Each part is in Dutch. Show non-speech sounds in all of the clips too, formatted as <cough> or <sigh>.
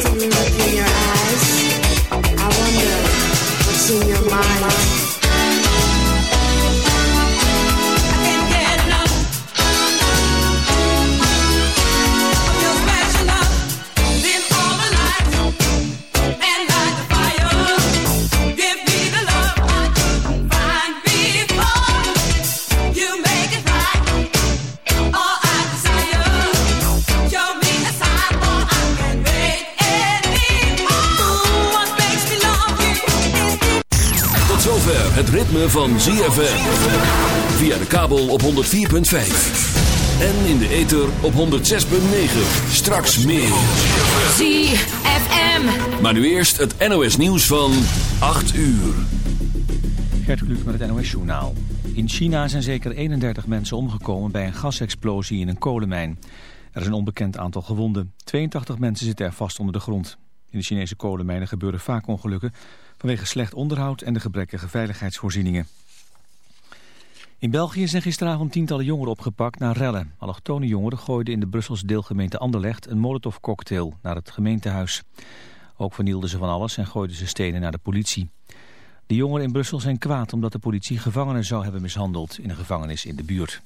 steely look in your eyes. I wonder what's in your mind. Van ZFM. Via de kabel op 104.5. En in de ether op 106.9. Straks meer. ZFM. Maar nu eerst het NOS nieuws van 8 uur. Gert Kluk met het NOS journaal. In China zijn zeker 31 mensen omgekomen bij een gasexplosie in een kolenmijn. Er is een onbekend aantal gewonden. 82 mensen zitten er vast onder de grond. In de Chinese kolenmijnen gebeuren vaak ongelukken vanwege slecht onderhoud en de gebrekkige veiligheidsvoorzieningen. In België zijn gisteravond tientallen jongeren opgepakt na rellen. Allochtone jongeren gooiden in de Brusselse deelgemeente Anderlecht een molotovcocktail naar het gemeentehuis. Ook vernielden ze van alles en gooiden ze stenen naar de politie. De jongeren in Brussel zijn kwaad omdat de politie gevangenen zou hebben mishandeld in een gevangenis in de buurt.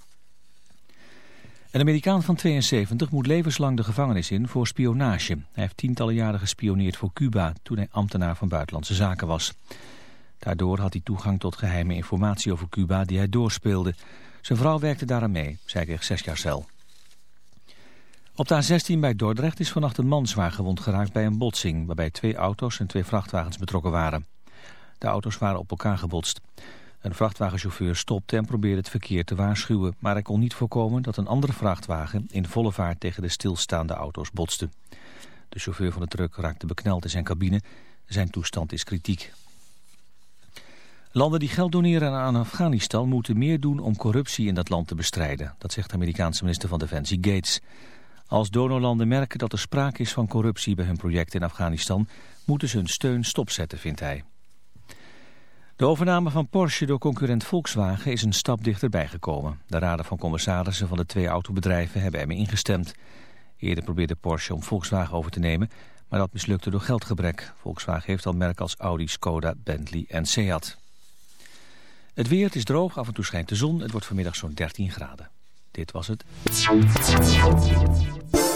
Een Amerikaan van 72 moet levenslang de gevangenis in voor spionage. Hij heeft tientallen jaren gespioneerd voor Cuba toen hij ambtenaar van Buitenlandse Zaken was. Daardoor had hij toegang tot geheime informatie over Cuba die hij doorspeelde. Zijn vrouw werkte daaraan mee. Zij kreeg zes jaar cel. Op de A16 bij Dordrecht is vannacht een man zwaar gewond geraakt bij een botsing... waarbij twee auto's en twee vrachtwagens betrokken waren. De auto's waren op elkaar gebotst. Een vrachtwagenchauffeur stopte en probeerde het verkeer te waarschuwen... maar hij kon niet voorkomen dat een andere vrachtwagen in volle vaart tegen de stilstaande auto's botste. De chauffeur van de truck raakte bekneld in zijn cabine. Zijn toestand is kritiek. Landen die geld doneren aan Afghanistan moeten meer doen om corruptie in dat land te bestrijden. Dat zegt de Amerikaanse minister van Defensie Gates. Als donorlanden merken dat er sprake is van corruptie bij hun project in Afghanistan... moeten ze hun steun stopzetten, vindt hij. De overname van Porsche door concurrent Volkswagen is een stap dichterbij gekomen. De raden van commissarissen van de twee autobedrijven hebben ermee ingestemd. Eerder probeerde Porsche om Volkswagen over te nemen, maar dat mislukte door geldgebrek. Volkswagen heeft al merken als Audi, Skoda, Bentley en Seat. Het weer, het is droog, af en toe schijnt de zon. Het wordt vanmiddag zo'n 13 graden. Dit was het.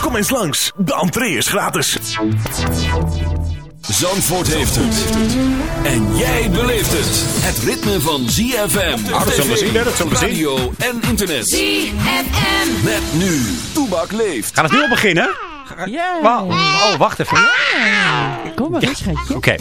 Kom eens langs, de entree is gratis. Zandvoort heeft het. En jij beleeft het. Het ritme van ZFM. Ah, dat zullen we zien, hè, dat zullen we zien. Radio en internet. ZFM. Met nu. Toebak leeft. Gaat het nu al beginnen? Ja. Wauw. Oh, wacht even. Kom maar, schatje. Oké.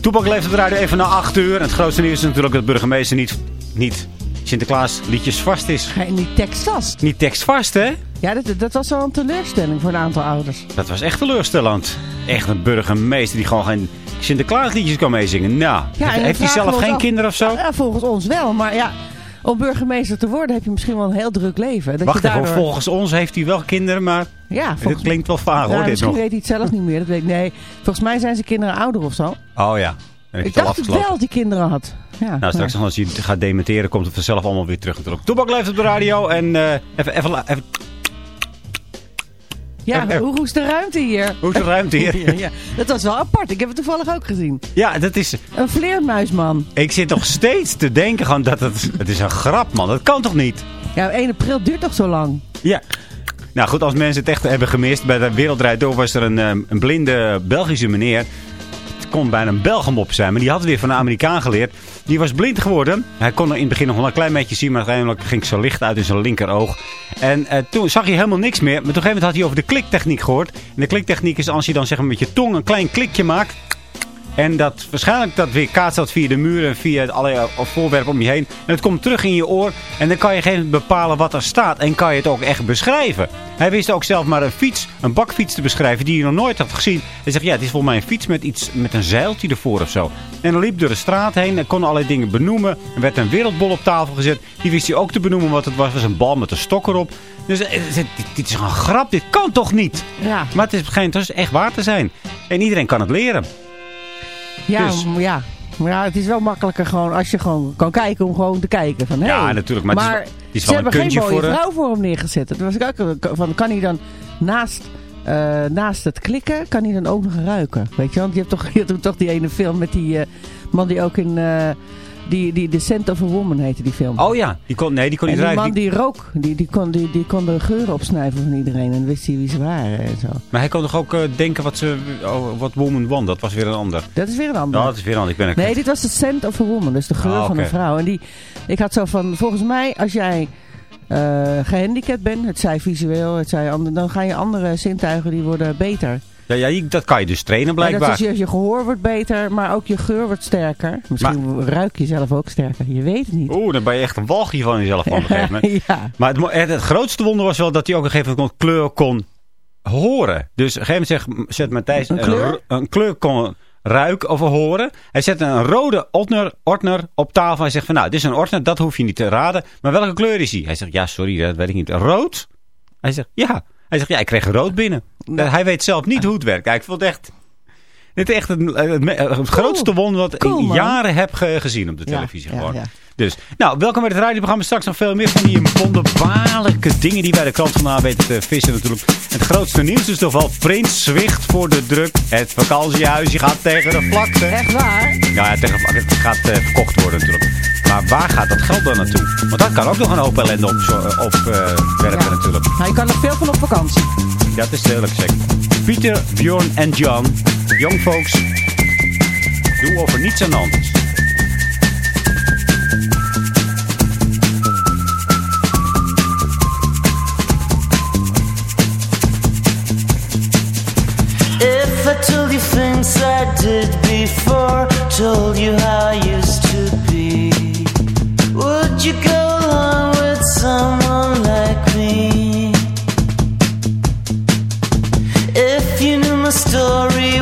Toepak leeft op de radio even na 8 uur. En het grootste nieuws is natuurlijk dat de burgemeester niet, niet Sinterklaas liedjes vast is. Ga je niet tekst vast? Niet tekstvast, hè? Ja, dat, dat was wel een teleurstelling voor een aantal ouders. Dat was echt teleurstellend. Echt een burgemeester die gewoon geen Sinterklaas liedjes kan meezingen. Nou, en heeft, hij zelf geen af- kinderen of zo? Ja, volgens ons wel, maar ja, om burgemeester te worden heb je misschien wel een heel druk leven. Dat Wacht je even, volgens ons heeft hij wel kinderen, maar Ja, dit klinkt wel vaag hoor, dit misschien nog. weet hij het zelf niet meer, dat weet ik. Nee, volgens mij zijn zijn kinderen ouder of zo. Oh ja. Ik dacht het wel die kinderen had. Ja, Nou, straks ja. als je gaat dementeren, komt het vanzelf allemaal weer terug natuurlijk. Toebak leeft op de radio en eh, even, even, even, Ja, hoe hoe is de ruimte hier? hoe is de ruimte hier? <laughs> Ja, ja. Dat was wel apart. Ik heb het toevallig ook gezien. Ja, dat is, Een vleermuisman. ik zit nog steeds te denken gewoon dat het, het is een grap man. Dat kan toch niet? Ja, 1 april duurt toch zo lang? Ja. Nou goed, als mensen het echt hebben gemist. Bij de Wereldrijd Door was er een, eh, een blinde Belgische meneer. Het kon bijna een Belgemop zijn. Maar die had weer van een Amerikaan geleerd. Die was blind geworden. Hij kon in het begin nog wel een klein beetje zien. Maar uiteindelijk ging zijn licht uit in zijn linkeroog. En eh, toen zag hij helemaal niks meer. Maar op een gegeven moment had hij over de kliktechniek gehoord. En de kliktechniek is als je dan zeg maar met je tong een klein klikje maakt. En dat waarschijnlijk dat weer kaatst dat via de muren en via allerlei voorwerpen om je heen. En het komt terug in je oor. En dan kan je op een gegeven moment bepalen wat er staat. En kan je het ook echt beschrijven. Hij wist ook zelf maar een fiets, een bakfiets te beschrijven die hij nog nooit had gezien. Hij zegt, ja, het is volgens mij een fiets met, iets, met een zeiltje ervoor of zo. En dan liep door de straat heen en kon allerlei dingen benoemen. Er werd een wereldbol op tafel gezet. Die wist hij ook te benoemen wat het was. Het was een bal met een stok erop. Dus eh, dit, dit is een grap, dit kan toch niet? Ja, Maar het is, schijnt dus echt waar te zijn. En iedereen kan het leren. Ja, Dus. ja. Maar ja, het is wel makkelijker gewoon als je gewoon kan kijken om gewoon te kijken. Van, hey. Ja, natuurlijk, maar het is- het is ze wel een hebben geen mooie voor, eh, vrouw voor hem neergezet. Dat was ik ook van, kan hij dan naast, eh, naast het klikken, kan hij dan ook nog ruiken? Weet je, want je hebt toch, <laughs> je hebt toch die ene film met die eh, man die ook in... eh, die, die, The Scent of a Woman heette die film. Oh ja, die kon, nee, die kon en niet die ruiken. man die rook, die, die, kon, die, die kon de geuren opsnuiven van iedereen. En wist hij wie ze waren en zo. Maar hij kon toch ook eh, denken wat, ze, oh, wat Woman One, dat was weer een ander. Dat is weer een ander. Ja, dat is weer een ander. Ik ben er Nee, dit was de scent of a woman. Dus de geur Ah, van een vrouw. En die, ik had zo van, volgens mij, als jij eh, gehandicapt bent, het zij visueel, het zij ander, dan gaan je andere zintuigen, die worden beter. Ja, ja, dat kan je dus trainen Ja, dat blijkbaar. is je, je gehoor wordt beter, maar ook je geur wordt sterker. Misschien ruik je zelf ook sterker. Je weet het niet. Oeh, dan ben je echt een walgje van jezelf op een gegeven <laughs> moment. ja. Maar het, het, het grootste wonder was wel dat hij ook een gegeven moment kleur kon horen. Dus op een gegeven moment zegt, zet Matthijs Een kleur? een kleur kon ruiken of horen. Hij zet een rode ordner, ordner op tafel. Hij zegt van nou, dit is een ordner, dat hoef je niet te raden. Maar welke kleur is hij? Hij zegt ja, sorry, dat weet ik niet. Rood? Hij zegt ja. Hij zegt ja, ik kreeg rood binnen. Hij weet zelf niet hoe het werkt. Ik vond het echt... Dit is echt het, het, me- het grootste wonder wat ik Cool, jaren heb ge- gezien op de televisie. ja, gewoon. ja. Dus, nou, welkom bij het radioprogramma. Straks nog veel meer van die wonderbaarlijke dingen die wij de krant vandaan weten te vissen natuurlijk. Het grootste nieuws is toch wel Prins zwicht voor de druk. Het vakantiehuisje gaat tegen de vlakte. Echt waar? Ja, ja, tegen, het gaat eh, verkocht worden natuurlijk. Maar waar gaat dat geld dan naartoe? Want dat kan ook nog een hoop ellende opwerpen op, Ja. natuurlijk. Nou, je kan er veel van op vakantie. Ja, dat is duidelijk zeker. Pieter, Bjorn en John. Young folks. Doe over niets aan de If I told you things I did before, told you how I used to be, would you go along with someone like me? If you knew my story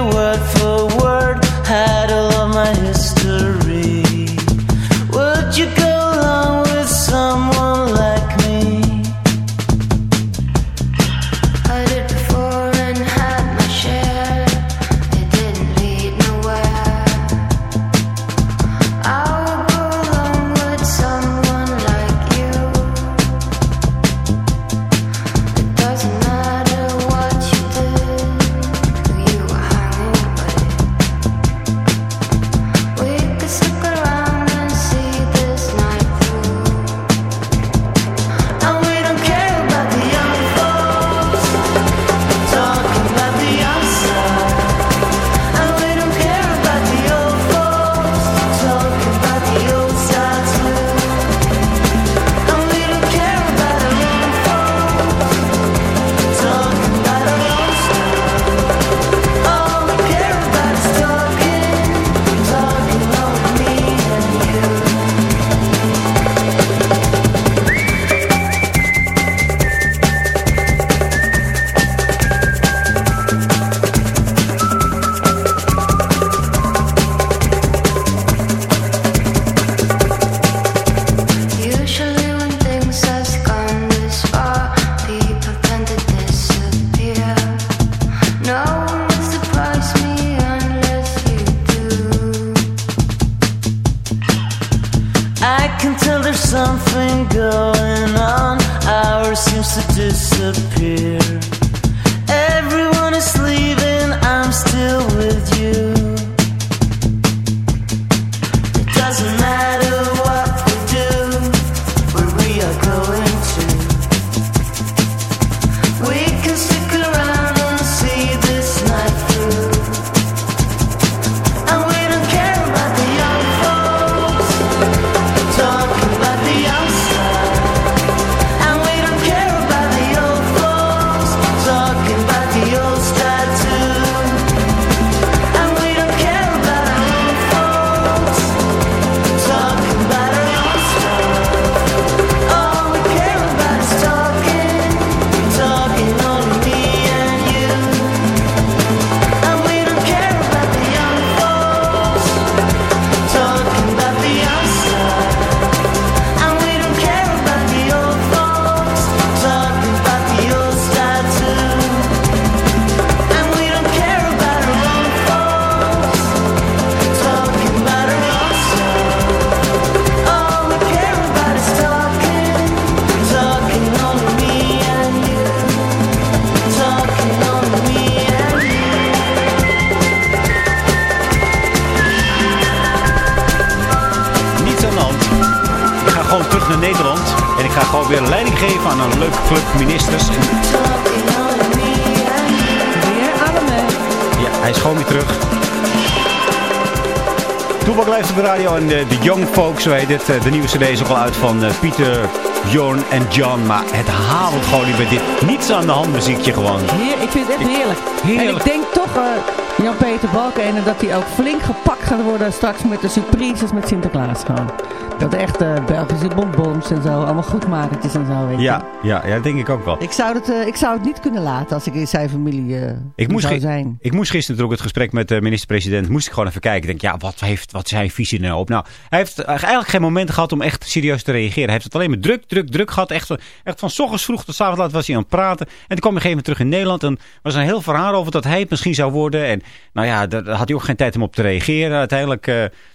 op de radio en de, de Young Folks, zo heet het. Eh, De nieuwe cd is ook al uit van eh, Pieter, Jorn en John. Maar het haalt gewoon niet bij dit niets aan de hand muziekje gewoon. Heer, ik vind het echt heerlijk. Heerlijk. En ik denk toch, eh, Jan-Peter Balkenende, dat hij ook flink gepakt gaat worden straks met de surprises met Sinterklaas gewoon. Dat echt eh, Belgische bonbons en zo, allemaal goedmakertjes en zo, weet je. Ja, ja, ja, dat denk ik ook wel. Ik zou, het, eh, ik zou het niet kunnen laten als ik in zijn familie eh, Ik moest, zou zijn. ik moest gisteren natuurlijk het gesprek met de minister-president. Moest ik gewoon even kijken. Ik denk, ja, wat heeft wat zijn visie nou op? Nou, hij heeft eigenlijk geen momenten gehad om echt serieus te reageren. Hij heeft het alleen maar druk, druk, druk gehad. Echt, echt van 's ochtends vroeg tot 's avonds laat was hij aan het praten. En toen kwam hij een gegeven moment terug in Nederland. En was er een heel verhaal over dat hij het misschien zou worden. En nou ja, daar had hij ook geen tijd om op te reageren. Uiteindelijk,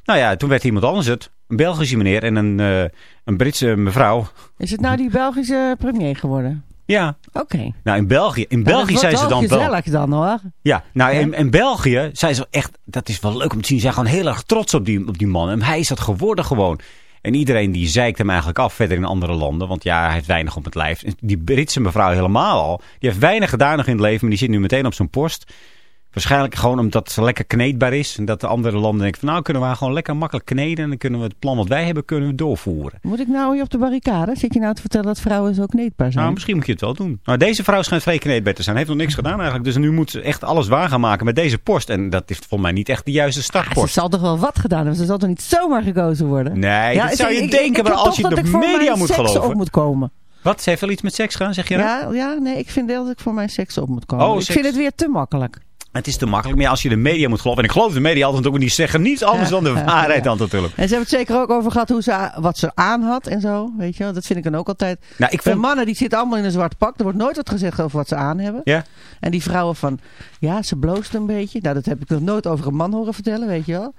nou ja, toen werd iemand anders het. Een Belgische meneer en een, eh, een Britse mevrouw. Is het nou die Belgische premier geworden? Ja, Oké. nou in België, in Nou, België zijn ze dan wel gezellig dan hoor. Ja, nou in, in België zijn ze echt, dat is wel leuk om te zien, ze zijn gewoon heel erg trots op die, op die man. En hij is dat geworden gewoon. En iedereen die zeikt hem eigenlijk af verder in andere landen. Want ja, hij heeft weinig op het lijf. En Die Britse mevrouw helemaal al. Die heeft weinig gedaan nog in het leven, maar die zit nu meteen op zijn post. Waarschijnlijk gewoon omdat ze lekker kneedbaar is. En dat de andere landen denken van nou kunnen we gewoon lekker makkelijk kneden. En dan kunnen we het plan wat wij hebben kunnen we doorvoeren. Moet ik nou hier op de barricade? Zit je nou te vertellen dat vrouwen zo kneedbaar zijn? Nou, misschien moet je het wel doen. Nou, deze vrouw schijnt vrij kneedbaar te zijn. Heeft nog niks gedaan eigenlijk. Dus nu moet ze echt alles waar gaan maken met deze post. En dat is volgens mij niet echt de juiste Ah, ze startpost. zal toch wel wat gedaan hebben? Ze zal toch niet zomaar gekozen worden? Nee, dat zou je ik- denken, ik maar als je de media moet geloven. op moet komen. Wat? Ze heeft wel iets met seks gedaan, zeg je nou? Ja, ja, nee, ik vind wel dat ik voor mijn seks op moet komen. Oh, ik seks. vind het weer te makkelijk. Het is te makkelijk. Maar ja, als je de media moet geloven. En ik geloof de media altijd ook niet zeggen niets anders dan de <laughs> waarheid dan natuurlijk. En ze hebben het zeker ook over gehad hoe ze, wat ze aan had en zo. Weet je wel? Dat vind ik dan ook altijd. Nou, ik De vond... mannen die zitten allemaal in een zwart pak. Er wordt nooit wat gezegd over wat ze aan hebben. Ja? En die vrouwen van, ja, ze bloost een beetje. Nou, dat heb ik nog nooit over een man horen vertellen, weet je wel.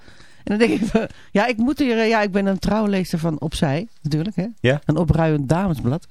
En dan denk ik, van, ja, ik moet hier, ja, ik ben een trouwlezer van Opzij, natuurlijk, hè. Ja? Een opruiend damesblad.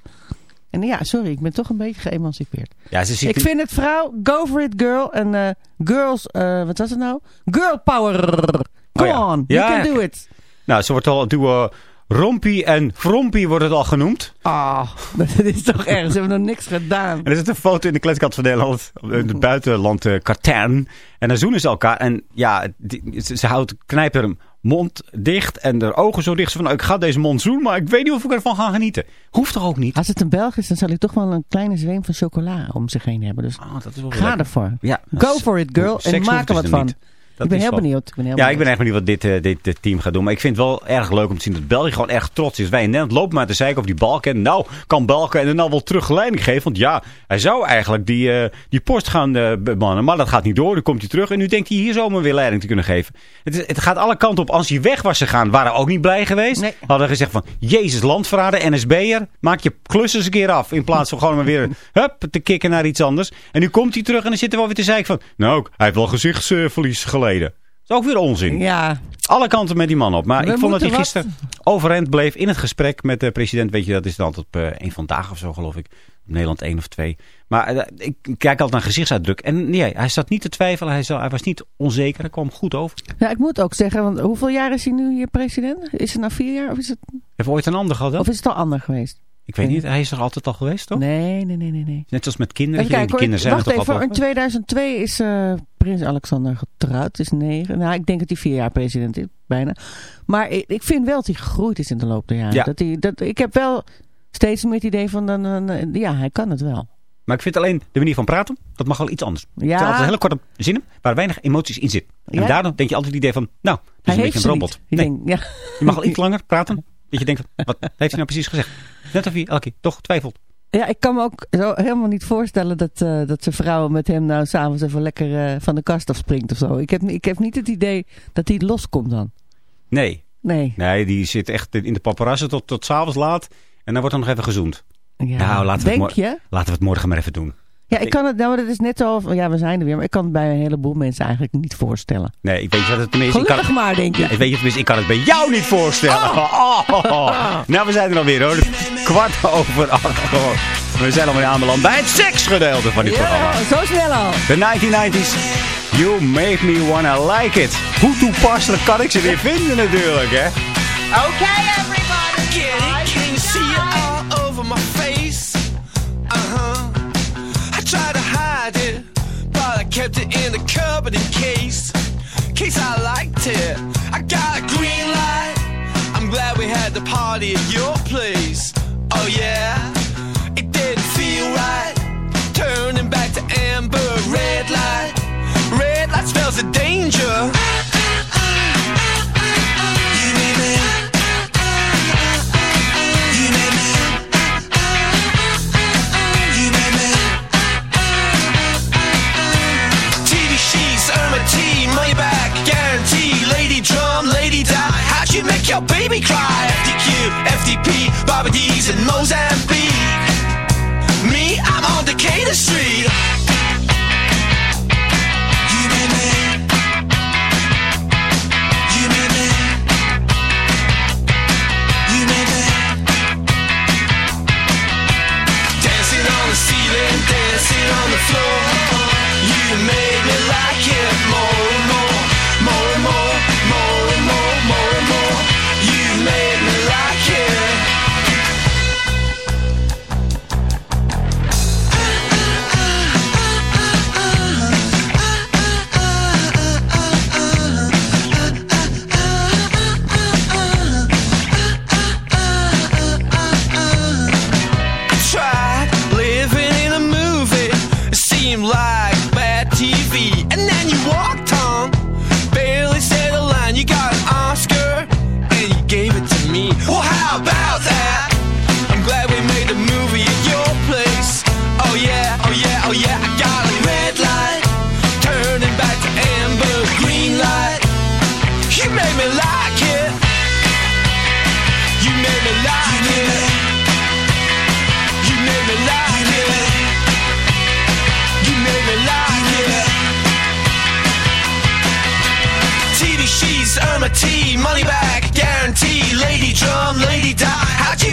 En ja, sorry, ik ben toch een beetje geëmancipeerd. Ja, ze Ik vind het vrouw, go for it girl. En eh, girls, eh, wat was het nou? Girl power. Come Oh ja. on, Ja, you can do it. Nou, ze wordt al door Rompie en Frompie wordt het al genoemd. Ah, <laughs> dat is toch erg. Ze hebben nog niks gedaan. En er zit een foto in de kletskant van Nederland. In het buitenland uh, Katern. En dan zoenen ze elkaar. En ja, die, ze, ze houdt, knijpt haar mond dicht en de ogen zo dicht. Van, nou, ik ga deze mond zoenen, maar ik weet niet of ik ervan ga genieten. Hoeft toch ook niet? Als het een Belg is, dan zal hij toch wel een kleine zweem van chocola om zich heen hebben. Dus Ah, dat is wel ga lekker. ervoor. Ja, Go for it, girl. En maak er dus wat van. niet. Dat ik ben heel wel- benieuwd. Ik ben heel Ja, ik ben echt benieuwd wat dit, eh, dit, dit team gaat doen. Maar ik vind het wel erg leuk om te zien dat België gewoon erg trots is. Wij in Nederland lopen maar te zeiken over die Balken. Nou, kan Balken en nou wel terug leiding geven. Want ja, hij zou eigenlijk die, eh, die post gaan eh, bemannen. Maar dat gaat niet door. Dan komt hij terug. En nu denkt hij hier zomaar weer leiding te kunnen geven. Het, is, het gaat alle kanten op. Als hij weg was gegaan, waren we ook niet blij geweest. Nee. Hadden gezegd van, jezus landverrader, NSB'er. Maak je klus eens een keer af. In plaats van gewoon maar weer <laughs> hup, te kicken naar iets anders. En nu komt hij terug en dan zitten we weer te zeiken van... Nou, hij heeft wel gezichtsverlies geleden. Dat is ook weer onzin. Ja, Alle kanten met die man op. Maar We ik vond dat hij gisteren overeind bleef in het gesprek met de president. Weet je, dat is dan op uh, een vandaag of zo, geloof ik. Op Nederland één of twee. Maar eh, ik kijk altijd naar gezichtsuitdruk. En nee, hij zat niet te twijfelen. Hij, hij was niet onzeker. Hij kwam goed over. Ja, ik moet ook zeggen, want hoeveel jaar is hij nu hier president? Is het nou vier jaar? Of is het... Heeft ooit een ander gehad dan? Of is het al ander geweest? Ik weet niet, hij is er altijd al geweest, toch? Nee, nee, nee, nee. nee. Net zoals met kinderen. Kijk, die kinderen zijn wacht toch even, in 2002 is uh, prins Alexander getrouwd. is negen. Nou, ik denk dat hij vier jaar president is, bijna. Maar ik, ik vind wel dat hij gegroeid is in de loop der jaren. Ja. Dat hij, dat, ik heb wel steeds meer het idee van, dan, dan, ja, hij kan het wel. Maar ik vind alleen de manier van praten, dat mag wel iets anders. Ja. Het zijn altijd hele korte zinnen waar weinig emoties in zitten. En Ja. daardoor denk je altijd het idee van, nou, dat is Hij een beetje een robot. Nee, denk, ja. je mag wel iets langer praten. <laughs> Dat je denkt, wat heeft hij nou precies gezegd? Net of hij elke keer toch twijfelt. Ja, ik kan me ook zo helemaal niet voorstellen dat, eh, dat zijn vrouw met hem nou s'avonds even lekker eh, van de kast afspringt of zo. Ik heb, ik heb niet het idee dat hij loskomt dan. Nee, Nee. nee, die zit echt in de paparazzen tot, tot s'avonds laat. En dan wordt er nog even gezoend. Ja. Nou, laten we, het laten we het morgen maar even doen. Ja, ik kan het, nou, dat is net zo, ja, we zijn er weer, maar ik kan het bij een heleboel mensen eigenlijk niet voorstellen. Nee, ik weet je wat het tenminste... ik kan, Gelukkig maar, denk Ja, ik. ik weet je tenminste, ik kan het bij jou niet voorstellen. Oh. <laughs> Nou, we zijn er alweer hoor. Kwart over acht. Oh. We zijn alweer aanbeland bij het seksgedeelte van dit programma. Zo snel al. De 1990s. You make me wanna like it. Hoe toepasselijk kan ik ze weer vinden natuurlijk, hè? Okay, everybody. Get it? Kept it in the cupboard in case, case I liked it. I got a green light. I'm glad we had the party at your place. Oh yeah, it didn't feel right.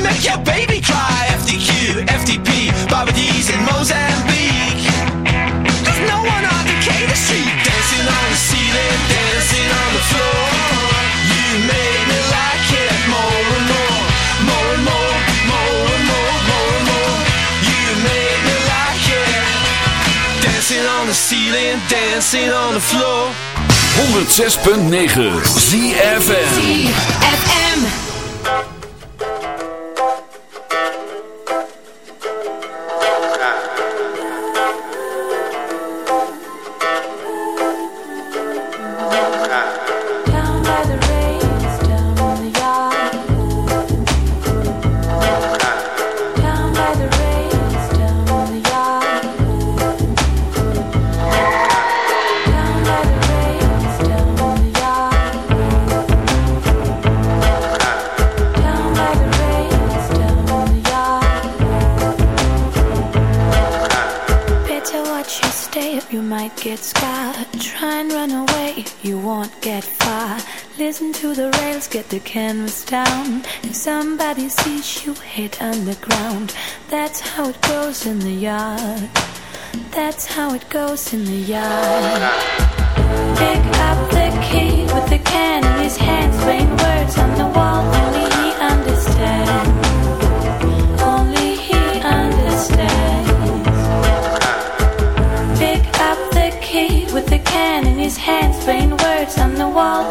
Make your baby cry? FDQ, FDP, D's, and Mozambique. There's no one on Decatur Street dancing on the ceiling, dancing on the floor. You made me like it more and more, more and more, more and more, more and more. You made me like it. Dancing on the ceiling, dancing on the floor. 106.9 ZFM. FM. Down. If somebody sees you, hit on the ground, That's how it goes in the yard. That's how it goes in the yard. Pick up the key with the can in his hands. Rain words on the wall, only he understands. Only he understands. Pick up the key with the can in his hands. Rain words on the wall,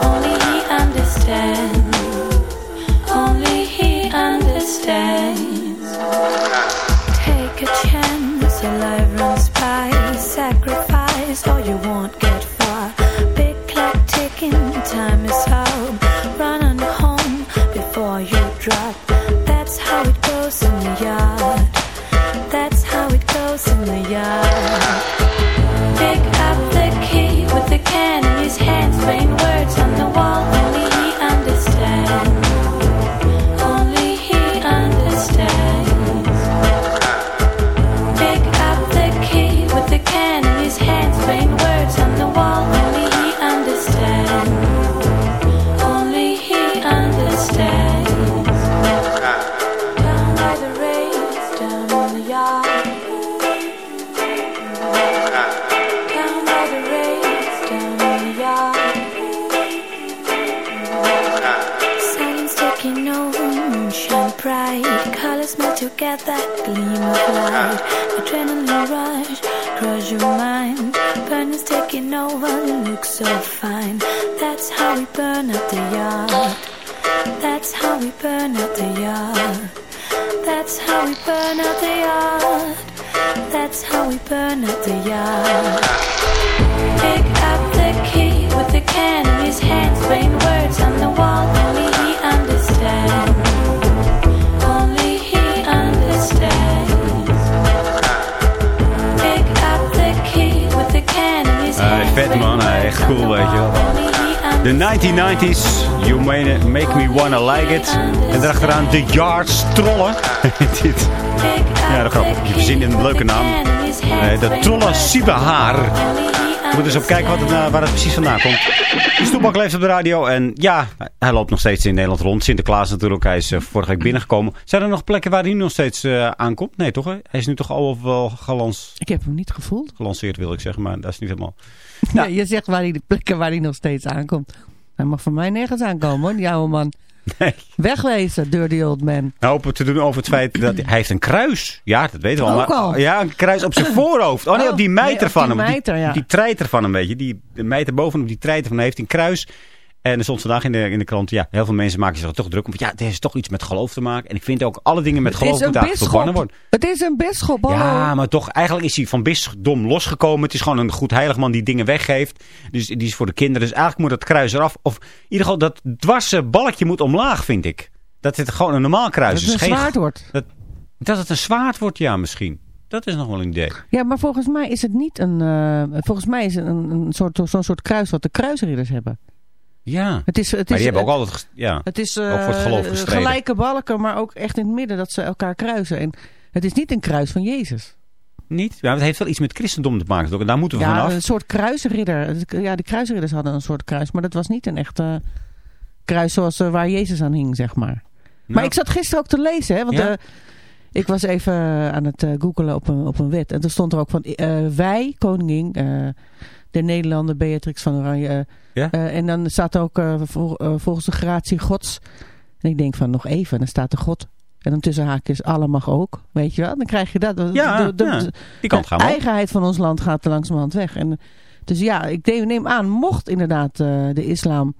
The Yards Trollen. <laughs> Dit. Ja, dat grappig. Je verzint een leuke naam. Nee, de Trollen Sibehaar. We moeten eens op kijken wat het, eh, waar het precies vandaan komt. De Stoepak leeft op de radio. En ja, hij loopt nog steeds in Nederland rond. Sinterklaas natuurlijk. Hij is eh, vorige week binnengekomen. Zijn er nog plekken waar hij nu nog steeds eh, aankomt? Nee, toch? Hè? Hij is nu toch al wel gelans, Ik heb hem niet gevoeld. gelanceerd, wil ik zeggen. Maar dat is niet helemaal... <laughs> Ja, je zegt waar hij de plekken waar hij nog steeds aankomt. Hij mag voor mij nergens aankomen hoor, die oude man. <laughs> Nee. Wegwezen, dirty old man. Nou, open te doen over het feit dat hij heeft een kruis. Ja, dat weten we al. Ook maar- al. Ja, een kruis op zijn <laughs> voorhoofd. Oh nee, Oh, op die nee, mijter van die hem. mijter, die, ja. die treiter van hem, weet je. Die mijter bovenop die treiter van hem heeft een kruis. En er stond vandaag in de, in de krant, ja, heel veel mensen maken zich er toch druk om. Want ja, het is toch iets met geloof te maken. En ik vind ook, alle dingen met Het geloof moeten verbannen worden. Het is een bisschop, hallo. Ja, maar toch, eigenlijk is hij van bisdom losgekomen. Het is gewoon een goed heilig man die dingen weggeeft. Dus die is voor de kinderen. Dus eigenlijk moet dat kruis eraf. Of in ieder geval, dat dwarse balkje moet omlaag, vind ik. Dat het gewoon een normaal kruis Dat is. het een Geen- zwaard wordt. Dat, dat het een zwaard wordt, ja, misschien. Dat is nog wel een idee. Ja, maar volgens mij is het niet een... eh, volgens mij is het een, een soort, zo'n soort kruis wat de kruisridders hebben. Ja. Het is, het maar is, die hebben ook het- altijd... Ja. Het is ook voor het geloof eh, gestreden. gelijke balken, maar ook echt in het midden dat ze elkaar kruisen. En het is niet een kruis van Jezus. Niet? Ja, het heeft wel iets met christendom te maken. toch? En daar moeten we Ja, vanaf. een soort kruisridder. Ja, de kruisridders hadden een soort kruis, maar dat was niet een echte kruis zoals eh, waar Jezus aan hing, zeg maar. Maar ik zat gisteren ook te lezen, hè, want Ja? eh, ik was even aan het eh, googelen op een, op een wet. En er stond er ook van, eh, wij, koningin, eh, de Nederlander Beatrix van Oranje. Eh, Ja? en dan staat ook eh, vol- eh, volgens de gratie gods. En ik denk van, nog even, dan staat er God. En dan tussen haakjes, alle mag ook, weet je wel. Dan krijg je dat. Ja, de, de- ja, de- gaan eigenheid van ons land gaat er langzamerhand weg. En, dus ja, ik neem, aan, mocht inderdaad de islam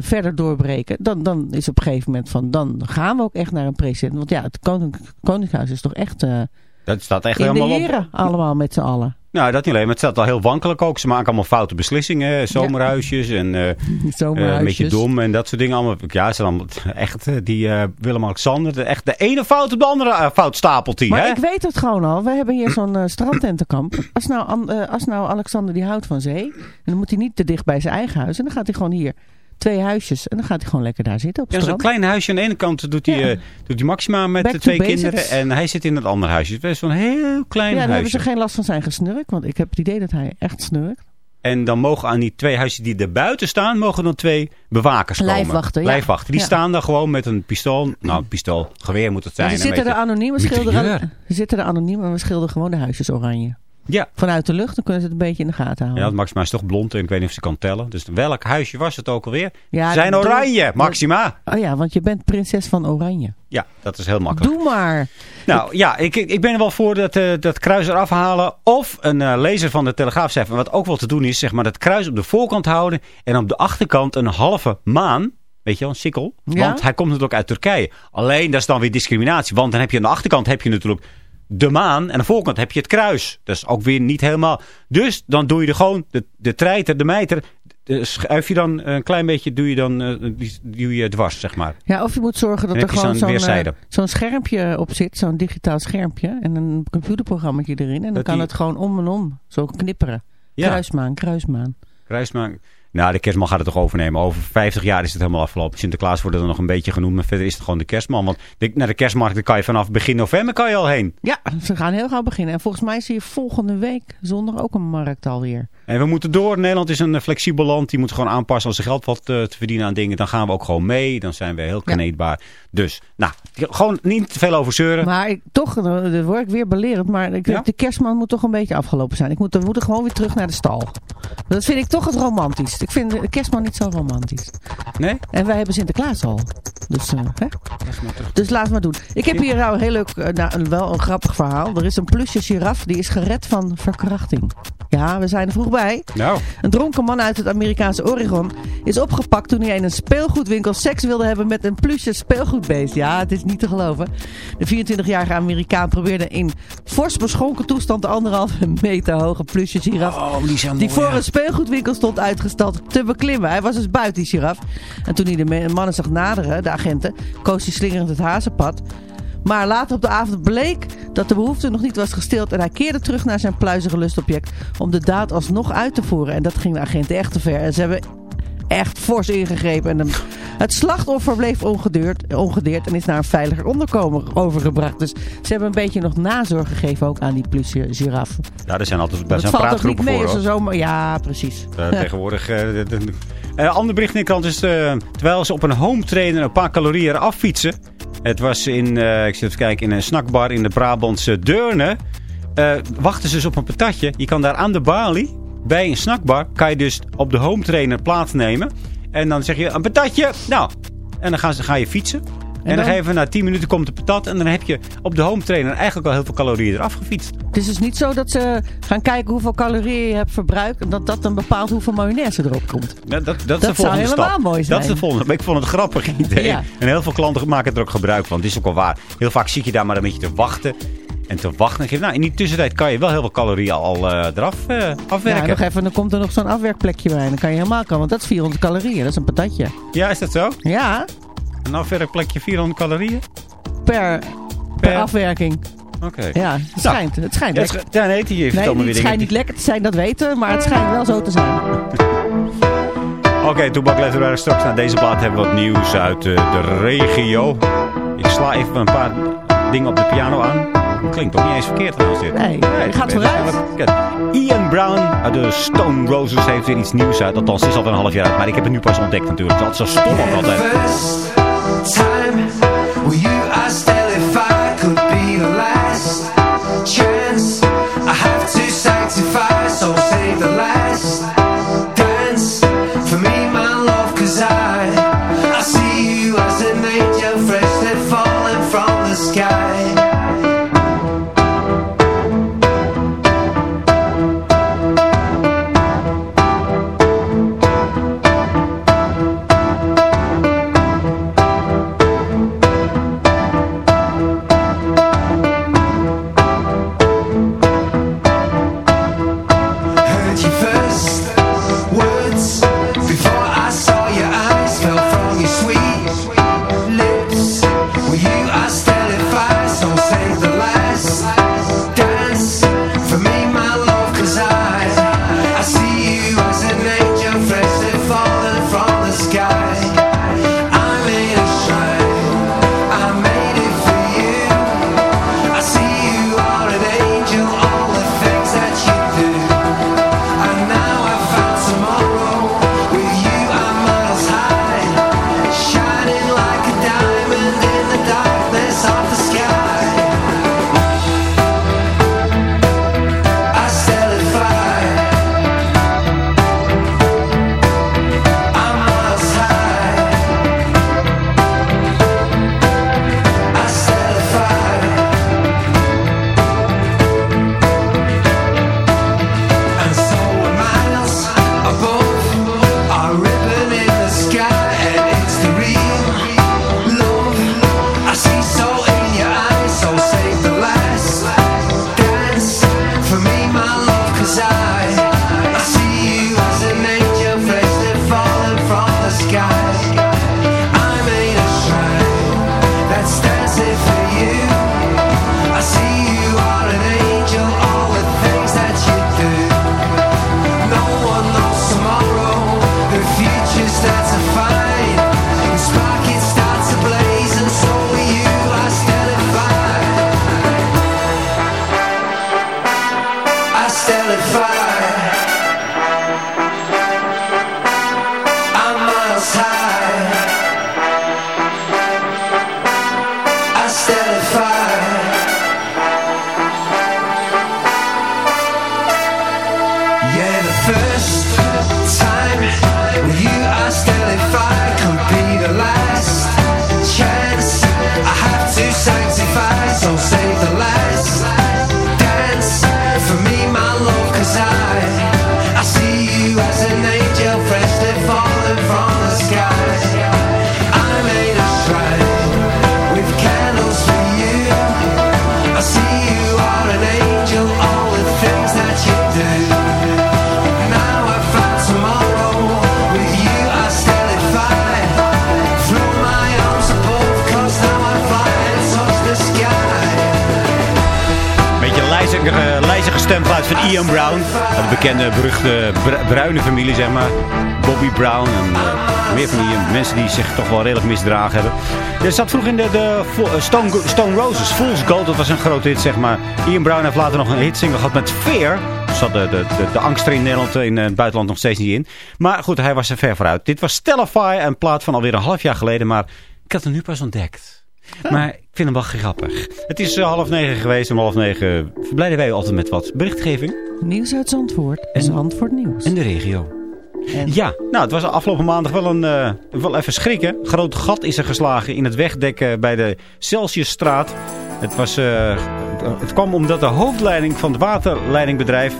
verder doorbreken, dan, dan is op een gegeven moment van, dan gaan we ook echt naar een president. Want ja, het koning, is toch echt eh, Dat staat echt in de helemaal op. allemaal met z'n allen. Nou, dat niet alleen. Maar het staat wel heel wankelijk ook. Ze maken allemaal foute beslissingen. hè. Zomerhuisjes en eh, <laughs> eh, Zomerhuisjes. een beetje dom en dat soort dingen. Allemaal, ja, ze zijn allemaal echt eh, die eh, Willem-Alexander. de- Echt de ene fout op de andere eh, fout stapelt hij. Maar hè? ik weet het gewoon al. We hebben hier zo'n eh, strandtentenkamp. Als nou, eh, als nou Alexander die houdt van zee, dan moet hij niet te dicht bij zijn eigen huis. En dan gaat hij gewoon hier twee huisjes. En dan gaat hij gewoon lekker daar zitten op Ja, zo'n klein huisje. Aan de ene kant doet hij, Ja. eh, doet hij Maxima met Back de twee kinderen. En hij zit in het andere huisje. Het is zo'n heel klein Ja, dan hebben huisje. ze geen last van zijn gesnurk. Want ik heb het idee dat hij echt snurkt. En dan mogen aan die twee huizen die er buiten staan, mogen dan twee bewakers komen. Lijfwachten, ja. Lijfwachten. Die Ja. staan daar gewoon met een pistool. Nou, een pistool, geweer moet het Ja, zijn. ze een zitten er anoniem, schilderen, ze zitten er anoniem en we schilderen gewoon de huisjes oranje. Ja. Vanuit de lucht, dan kunnen ze het een beetje in de gaten houden. Ja, Maxima is toch blond en ik weet niet of ze kan tellen. Dus welk huisje was het ook alweer? Ja, Ze zijn oranje, Maxima. Oh ja, want je bent prinses van Oranje. Ja, dat is heel makkelijk. Doe maar. Nou ja, ik, ik ben er wel voor dat, eh, dat kruis eraf halen. Of een eh, lezer van de Telegraaf zegt, wat ook wel te doen is, zeg maar dat kruis op de voorkant houden. En op de achterkant een halve maan. Weet je wel, een sikkel. Ja. Want hij komt natuurlijk uit Turkije. Alleen, dat is dan weer discriminatie. Want dan heb je aan de achterkant heb je natuurlijk de maan. En aan de voorkant heb je het kruis. Dat is ook weer niet helemaal. Dus dan doe je er gewoon de, de treiter, de mijter. de- Schuif je dan een klein beetje, doe je dan eh, die, doe je dwars, zeg maar. Ja, of je moet zorgen dat er gewoon zo'n eh, zo'n schermpje op zit. Zo'n digitaal schermpje. En een computerprogramma erin. En dan Dat kan die- het gewoon om en om. Zo knipperen. Ja. Kruismaan, kruismaan. Kruisman. Nou, de kerstman gaat het toch overnemen. Over 50 jaar is het helemaal afgelopen. Sinterklaas wordt er nog een beetje genoemd. Maar verder is het gewoon de kerstman. Want naar de kerstmarkt kan je vanaf begin november kan je al heen. Ja, ze gaan heel gauw beginnen. En volgens mij is hier volgende week zondag ook een markt alweer. En we moeten door. Nederland is een eh, flexibel land. Die moet gewoon aanpassen als er geld valt eh, te verdienen aan dingen. Dan gaan we ook gewoon mee. Dan zijn we heel kneedbaar. Dus, nou, gewoon niet te veel over zeuren. Maar ik, toch, eh, dan word ik weer belerend. Maar ik, Ja? de kerstman moet toch een beetje afgelopen zijn. Ik moet, we moeten gewoon weer terug naar de stal. Dat vind ik toch het romantisch. Ik vind de kerstman niet zo romantisch. Nee? En wij hebben Sinterklaas al. Dus, eh, hè? dus laat maar doen. Ik heb hier nou een heel leuk, nou, wel een grappig verhaal. Er is een plusje giraf die is gered van verkrachting. Ja, we zijn er vroeg bij. Nou, Een dronken man uit het Amerikaanse Oregon is opgepakt toen hij in een speelgoedwinkel seks wilde hebben met een plusje speelgoedbeest. Ja, het is niet te geloven. De 24-jarige Amerikaan probeerde in fors beschonken toestand de anderhalve meter hoge plusje giraf oh, die die voor ja. een speelgoedwinkel stond uitgestald te beklimmen. Hij was dus buiten die giraf. En toen hij de mannen zag naderen, de agenten, koos hij slingerend het hazenpad. Maar later op de avond bleek dat de behoefte nog niet was gestild. En hij keerde terug naar zijn pluizige lustobject om de daad alsnog uit te voeren. En dat ging de agenten echt te ver. En ze hebben echt fors ingegrepen. En het slachtoffer bleef ongedeerd, ongedeerd en is naar een veiliger onderkomen overgebracht. Dus ze hebben een beetje nog nazorg gegeven ook aan die plusje giraf. ja, er zijn altijd best zijn valt toch niet praatgroepen mee voor. als zomaar... Ja, precies. Eh, tegenwoordig. de- Een ander bericht in de krant is. terwijl ze op een home trainer een paar calorieën eraf fietsen. Het was in. eh, ik zit even kijken. In een snackbar in de Brabantse Deurne. eh, wachten ze dus op een patatje. Je kan daar aan de balie. Bij een snackbar. Kan je dus op de home trainer plaatsnemen. En dan zeg je een patatje. Nou. En dan gaan ze, ga je fietsen. En, dan, dan? geven na 10 minuten komt de patat. En dan heb je op de home trainer eigenlijk al heel veel calorieën eraf gefietst. Het is dus niet zo dat ze gaan kijken hoeveel calorieën je hebt verbruikt. En dat dat dan bepaalt hoeveel mayonaise erop komt. Ja, dat, dat, is Dat zou helemaal stap. mooi Dat zijn. is de volgende. Maar ik vond het een grappig idee. Ja. En heel veel klanten maken er ook gebruik van. Het is ook wel waar. Heel vaak zit je daar maar een beetje te wachten. En te wachten. Nou, in die tussentijd kan je wel heel veel calorieën al eh, eraf eh, Ja, afwerken. nog even, dan komt er nog zo'n afwerkplekje bij. Dan kan je helemaal kan, want dat is 400 calorieën. Dat is een patatje. Ja, is dat zo? Ja, Een afwerkplekje 400 calorieën? per, per, Per- afwerking. Oké. Ja, het schijnt. Het schijnt. Ja, het ja, nee, die heeft nee, allemaal weer het schijnt niet lekker te zijn, dat weten we. Maar het schijnt wel zo te zijn. <laughs> Oké, Toebak letten we straks naar deze plaat hebben we wat nieuws uit eh, de regio. Ik sla even een paar dingen op de piano aan. Klinkt toch niet eens verkeerd trouwens dit. Nee, nee, gaat dit is vooruit. Ian Brown uit de Stone Roses heeft weer iets nieuws uit. Althans, het is al een half jaar uit. Maar ik heb het nu pas ontdekt natuurlijk. Dat is zo stom ook altijd. sanctify van Ian Brown. De bekende, beruchte bru- bruine familie, zeg maar. Bobby Brown en eh, meer van die eh, mensen die zich toch wel redelijk misdragen hebben. Er zat vroeg in de, de eh, Stone, Roses, Fool's Gold. Dat was een grote hit, zeg maar. Ian Brown heeft later nog een hitsingle gehad met Fear. Zat de, de, de, de angst er in Nederland, in het buitenland nog steeds niet in. Maar goed, hij was er ver vooruit. Dit was Stellify, een plaat van alweer een half jaar geleden. Maar ik had hem nu pas ontdekt. Maar ik vind hem wel grappig. Het is eh, half negen geweest. Om half negen verblijden wij altijd met wat berichtgeving. Nieuws uit Zandvoort. En- Zandvoort Nieuws. In de regio. En- Ja, nou, het was afgelopen maandag wel, een, eh, wel even schrikken. Een groot gat is er geslagen in het wegdek eh, bij de Celsiusstraat. Het, was, eh, het kwam omdat de hoofdleiding van het waterleidingbedrijf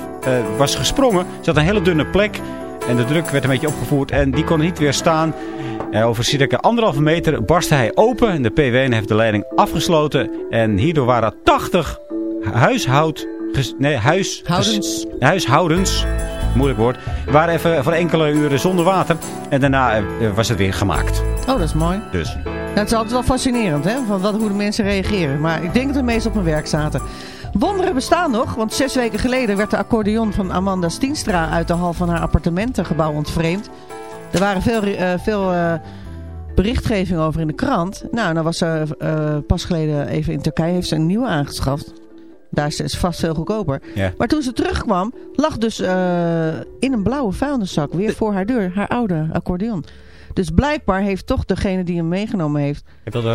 was gesprongen. Ze had een hele dunne plek en de druk werd een beetje opgevoerd en die kon niet weer staan. Eh, over circa anderhalve meter barstte hij open en de PWN heeft de leiding afgesloten. En hierdoor waren 80 huishoud, nee, huis, Houdens. huishoudens moeilijk woord, waren even voor enkele uren zonder water. En daarna eh, was het weer gemaakt. Oh, dat is mooi. Dus het is altijd wel fascinerend, hè? Van wat, hoe de mensen reageren. Maar ik denk dat de meesten op hun werk zaten. Wonderen bestaan nog, want zes weken geleden werd de accordeon van Amanda Stienstra uit de hal van haar appartementengebouw ontvreemd. Er waren veel, eh, veel eh, berichtgeving over in de krant. Nou, dan was ze eh, pas geleden even in Turkije, heeft ze een nieuwe aangeschaft. Daar is is vast veel goedkoper. ja. Maar toen ze terugkwam, lag dus in een blauwe vuilniszak weer voor haar deur haar oude accordeon. Dus blijkbaar heeft toch degene die hem meegenomen heeft,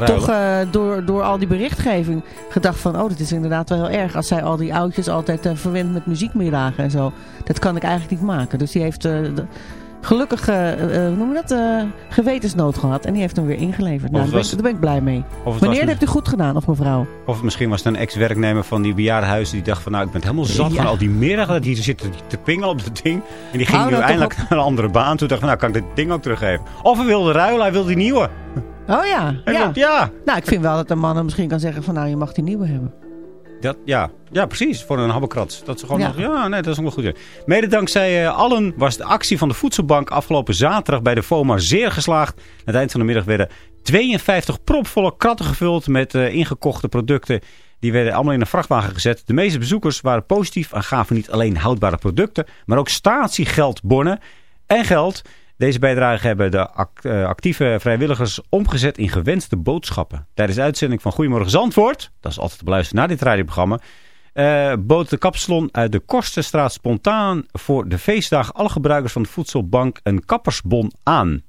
toch eh, door, door al die berichtgeving gedacht van, oh, dit is inderdaad wel heel erg. Als zij al die oudjes altijd eh, verwend met muziekmiddagen en zo. Dat kan ik eigenlijk niet maken. Dus die heeft eh, de- gelukkig, eh, eh, hoe noem je dat, eh, gewetensnood gehad. En die heeft hem weer ingeleverd. Nou, daar ben, ik, was- daar ben ik blij mee. Meneer, dat heeft u goed gedaan, of mevrouw? of misschien was het een ex-werknemer van die bejaardenhuizen die dacht van nou ik ben helemaal zat Ja. van al die middagen dat hier zitten te pingelen op het ding. En die ging Hou nu nou eindelijk <laughs> naar een andere baan. Toen dacht van nou kan ik dit ding ook teruggeven. Of hij wilde ruilen, hij wilde die nieuwe. Oh ja, ja. ja. Nou, ik vind wel dat een man misschien kan zeggen van, nou, je mag die nieuwe hebben. Dat, ja. ja, precies. Voor een habbekrats. Dat ze gewoon Ja. nog, ja, nee, dat is ook wel goed. Mede dankzij eh, allen was de actie van de Voedselbank afgelopen zaterdag bij de FOMA zeer geslaagd. Aan het eind van de middag werden 52 propvolle kratten gevuld met eh, ingekochte producten. Die werden allemaal in een vrachtwagen gezet. De meeste bezoekers waren positief en gaven niet alleen houdbare producten, maar ook statiegeldbonnen en geld. Deze bijdrage hebben de eh, actieve vrijwilligers omgezet in gewenste boodschappen. Tijdens de uitzending van Goedemorgen Zandvoort, dat is altijd te beluisteren naar dit radioprogramma, eh bood de kapsalon uit de Korstenstraat spontaan voor de feestdag alle gebruikers van de Voedselbank een kappersbon aan.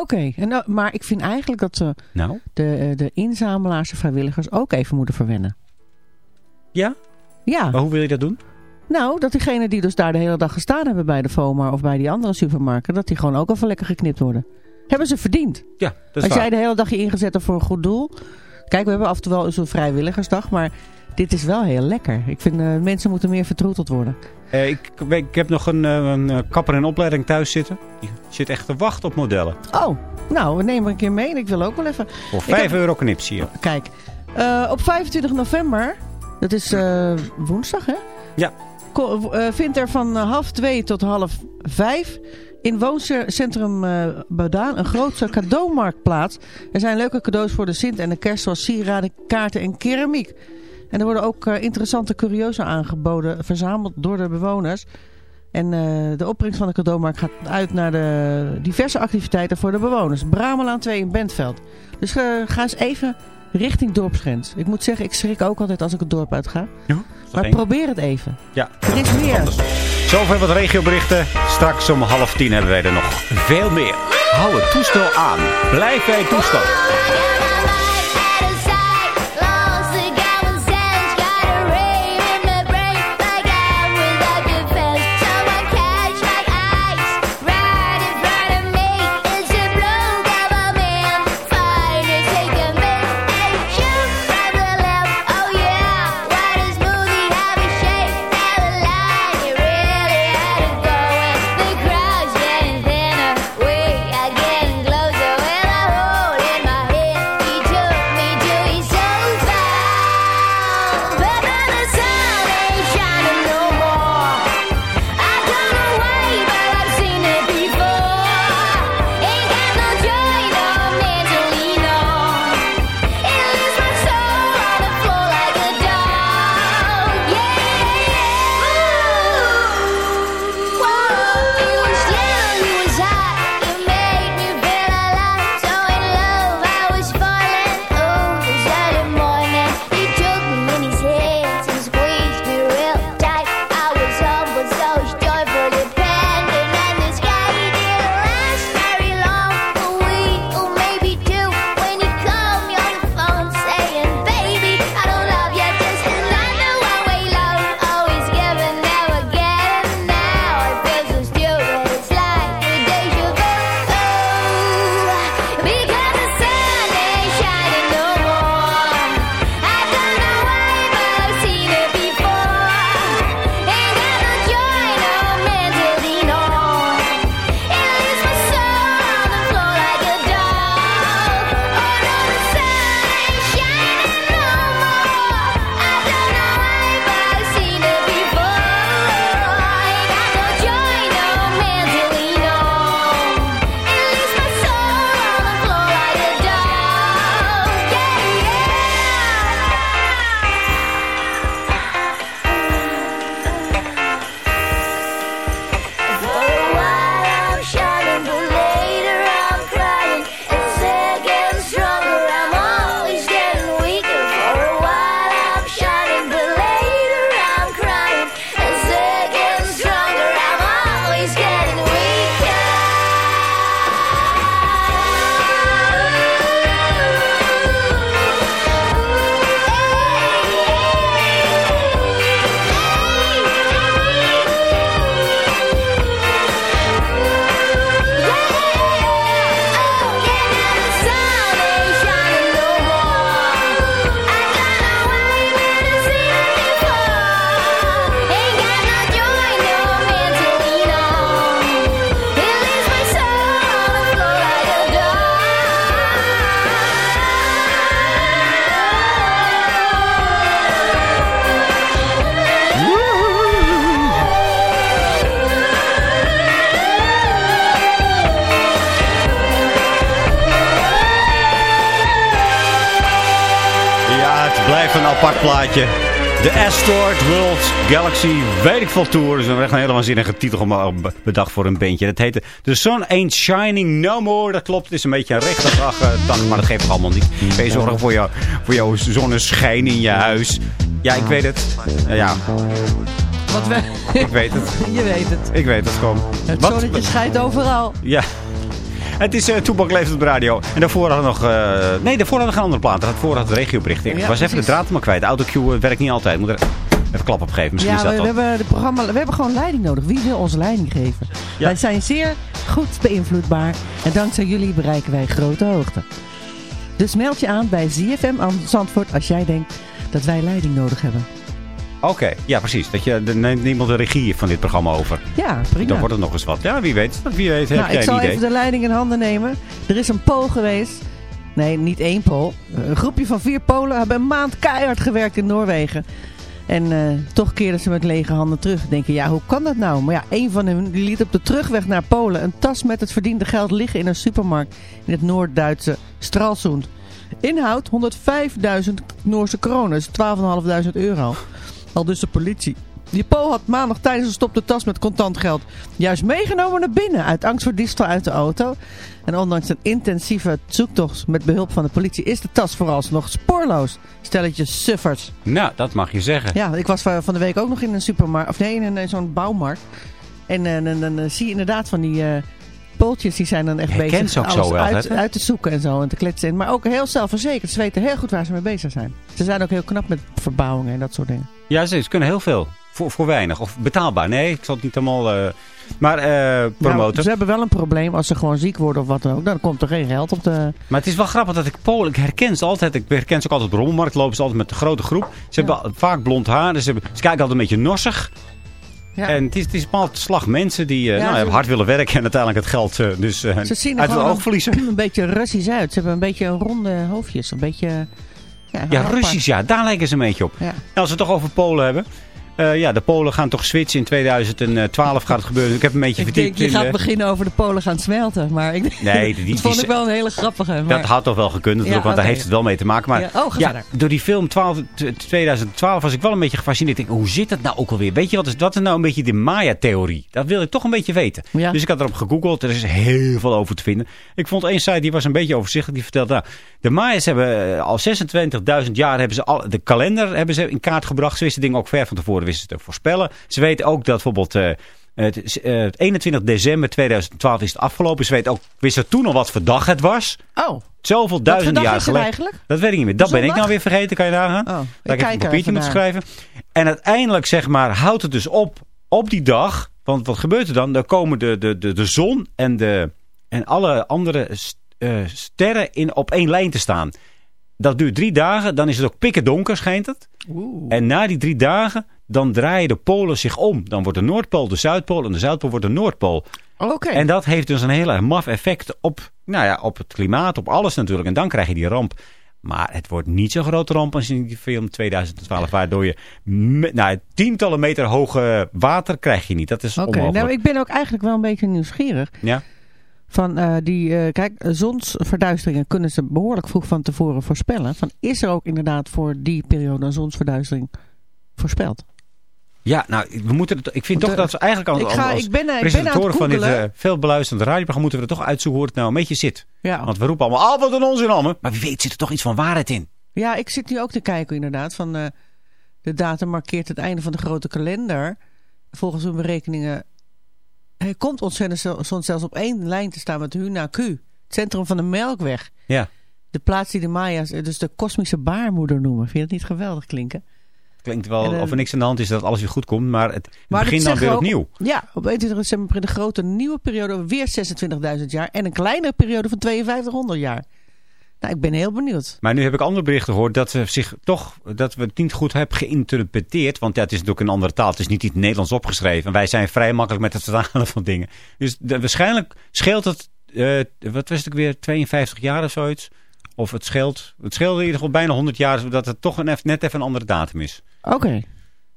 Oké, nou, maar ik vind eigenlijk dat ze Nou, de, eh, de inzamelaars en vrijwilligers ook even moeten verwennen. ja? Ja, Maar hoe wil je dat doen? Nou, dat diegenen die dus daar de hele dag gestaan hebben bij de FOMA of bij die andere supermarkten, dat die gewoon ook even lekker geknipt worden. Hebben ze verdiend. Ja, dat is Als waar. jij de hele dag je ingezet hebt voor een goed doel. Kijk, we hebben af en toe wel zo'n vrijwilligersdag, maar dit is wel heel lekker. Ik vind eh, mensen moeten meer vertroeteld worden. Eh, ik, ik heb nog een, eh, een kapper in opleiding thuis zitten. Die zit echt te wachten op modellen. Oh, nou, we nemen een keer mee. Ik wil ook wel even... Voor 5 heb- euro knips hier. Kijk, op 25 november, dat is woensdag hè? Ja. Eh, vindt er van half twee tot half vijf in wooncentrum eh Badaan een grote cadeaumarkt plaats. Er zijn leuke cadeaus voor de Sint en de kerst zoals sieraden, kaarten en keramiek. En er worden ook eh, interessante curiosa aangeboden, verzameld door de bewoners. En de opbrengst van de cadeaumarkt gaat uit naar de diverse activiteiten voor de bewoners. Bramelaan 2 in Bentveld. Dus ga eens even richting dorpsgrens. Ik moet zeggen, ik schrik ook altijd als ik het dorp uitga. Ja, Maar probeer het even. Ja. Er is meer. Zover wat regioberichten. Straks om half tien hebben wij er nog veel meer. Hou het toestel aan. Blijf bij het toestel. Apart plaatje. De Asteroid World Galaxy weet ik veel tour. Dat is een echt een hele waanzinnige titel om bedacht voor een bandje. Dat heette The Sun Ain't Shining No More. Dat klopt, het is een beetje een rechte dag, eh, dag maar dat geeft allemaal niet. Ben je zorgen voor, jou, voor jouw zonneschijn in je huis? Ja, ik weet het. Ja. Wat we... Ik weet het. <laughs> Je weet het. Ik weet het gewoon. Het zonnetje schijnt overal. Ja. Het is uh, Toepak leeft op de radio. En daarvoor hadden we nog... eh, nee, daarvoor hadden we geen andere plaat. Daarvoor had het regiobericht. Ik Ja, was even de draad maar kwijt. Autocue eh, werkt niet altijd. Moet er even klap op geven. Misschien Ja, we, we, hebben de programma, we hebben gewoon leiding nodig. Wie wil ons leiding geven? Ja. Wij zijn zeer goed beïnvloedbaar. En dankzij jullie bereiken wij grote hoogte. Dus meld je aan bij ZFM Zandvoort als jij denkt dat wij leiding nodig hebben. Oké, ja precies. Dat je, er neemt niemand de regie van dit programma over. Ja, prima. Dan wordt het nog eens wat. Ja, wie weet. Wie weet heb nou, jij ik zal idee. even de leiding in handen nemen. Er is een Pool geweest. Nee, niet één Pool. Een groepje van vier Polen hebben een maand keihard gewerkt in Noorwegen. En eh, toch keerden ze met lege handen terug. Denken, ja, hoe kan dat nou? Maar ja, een van hen liet op de terugweg naar Polen een tas met het verdiende geld liggen in een supermarkt in het Noord-Duitse Stralsund. Inhoud 105.000 Noorse kronen, dus 12.500 euro. Al dus de politie. Die Pool had maandag tijdens een stop de tas met contant geld juist meegenomen naar binnen. Uit angst voor diefstal uit de auto. En ondanks een intensieve zoektocht met behulp van de politie is de tas vooralsnog spoorloos. Stelletje suffers. Nou, dat mag je zeggen. Ja, ik was van de week ook nog in een supermarkt. Of nee, in een- zo'n bouwmarkt. En eh, dan, dan, dan zie je inderdaad van die eh pooltjes. Die zijn dan echt Herkent bezig ze ook alles zo wel, uit, uit te zoeken en zo. En te kletsen. Maar ook heel zelfverzekerd. Ze weten heel goed waar ze mee bezig zijn. Ze zijn ook heel knap met verbouwingen en dat soort dingen. Ja, ze, ze kunnen heel veel. Voor, voor weinig. Of betaalbaar. Nee, ik zal het niet allemaal... eh, maar eh promoten. Nou, ze hebben wel een probleem als ze gewoon ziek worden of wat dan ook. Dan komt er geen geld op de... Maar het is wel grappig dat ik Polen, ik herken ze altijd. Ik herken ze ook altijd op de rommelmarkt. Lopen ze altijd met een grote groep. Ze hebben vaak blond haar. Dus ze, hebben, ze kijken altijd een beetje norsig. Ja. En het is, het is een bepaald slag mensen die eh, Ja, nou, hard willen werken. En uiteindelijk het geld eh, dus eh, Ze zien er uit het oog verliezen. Een, een beetje Russisch uit. Ze hebben een beetje ronde hoofdjes. Een beetje... Ja. Russisch, ja. Daar lijken ze een beetje op. Ja. Nou, als we het toch over Polen hebben. Eh, ja, de Polen gaan toch switchen. In 2012 gaat het gebeuren. Ik heb een beetje Ik denk, verdiept je in... gaat eh, beginnen over de Polen gaan smelten. Maar ik, Nee, die- <laughs> die- dat vond ik wel een hele grappige. Maar, Dat had toch wel gekund natuurlijk, Ja, want daar heeft het wel mee te maken. Maar Ja, oh, door die film 12, t- 2012 was ik wel een beetje gefascineerd. Ik denk, hoe zit dat nou ook alweer? Weet je, wat is, wat is nou een beetje de Maya-theorie? Dat wil ik toch een beetje weten. Ja. Dus ik had erop gegoogeld. Er is heel veel over te vinden. Ik vond één site, die was een beetje overzichtelijk. Die vertelde, nou, de Maya's hebben eh, al 26.000 jaar hebben ze al, de kalender hebben ze in kaart gebracht. Ze wisten dingen ook ver van tevoren wisten ze te voorspellen. Ze weten ook dat bijvoorbeeld... eh, het, is, eh, het 21 december 2012 is het afgelopen. Ze weten ook, wisten toen al wat voor dag het was. Oh, Zoveel duizenden jaar geleden. eigenlijk? Dat weet ik niet meer. Dat ben ik nou weer vergeten, kan je nagaan. Oh, dat ik even een er papiertje moet schrijven. En uiteindelijk, zeg maar, houdt het dus op op die dag. Want wat gebeurt er dan? Dan komen de, de, de, de zon en, de, en alle andere st- eh, sterren in, op één lijn te staan. Dat duurt drie dagen. Dan is het ook pikken donker, schijnt het. En na die drie dagen, dan draaien de polen zich om. Dan wordt de Noordpool de Zuidpool en de Zuidpool wordt de Noordpool. oké. En dat heeft dus een heel erg maf effect op, nou ja, op het klimaat, op alles natuurlijk. En dan krijg je die ramp. Maar het wordt niet zo'n grote ramp als in die film 2012. Waardoor je nou, tientallen meter hoge water krijg je niet. Dat is Oké, onmogelijk. nou, ik ben ook eigenlijk wel een beetje nieuwsgierig. Ja? Van eh, die, eh, kijk, zonsverduisteringen kunnen ze behoorlijk vroeg van tevoren voorspellen. Van, is er ook inderdaad voor die periode een zonsverduistering voorspeld? Ja, nou, we moeten het, ik vind toch dat we eigenlijk als, ik ga- als ik ben, eh, ik ben aan het van dit googelen. eh, veel beluisterende radioprogramma moeten we er toch uitzoeken hoe het nou een beetje zit. Ja. Want we roepen allemaal, ah, wat een onzin allemaal. Maar wie weet zit er toch iets van waarheid in. Ja, ik zit nu ook te kijken inderdaad. Van, eh, de datum markeert het einde van de grote kalender. Volgens hun berekeningen hij komt ontzettend soms zelfs op één lijn te staan met Huna Q. Het centrum van de Melkweg. Ja, De plaats die de Maya's dus de kosmische baarmoeder noemen. Vind je dat niet geweldig klinken? Klinkt wel En, eh, of er niks aan de hand is dat alles weer goed komt. Maar het, Maar begint dat dan weer opnieuw. ook- Ja, op 21 december in de grote nieuwe periode weer 26.000 jaar. En een kleinere periode van 5200 jaar. Nou, ik ben heel benieuwd. Maar nu heb ik andere berichten gehoord dat we, zich toch, dat we het niet goed hebben geïnterpreteerd. Want ja, het is natuurlijk een andere taal. Het is niet in het Nederlands opgeschreven. En wij zijn vrij makkelijk met het vertalen van dingen. Dus de- waarschijnlijk scheelt het, eh, wat was het ook weer, 52 jaar of zoiets. Of het scheelt, het scheelt in ieder geval bijna 100 jaar. Zodat het toch een, net even een andere datum is. Oké.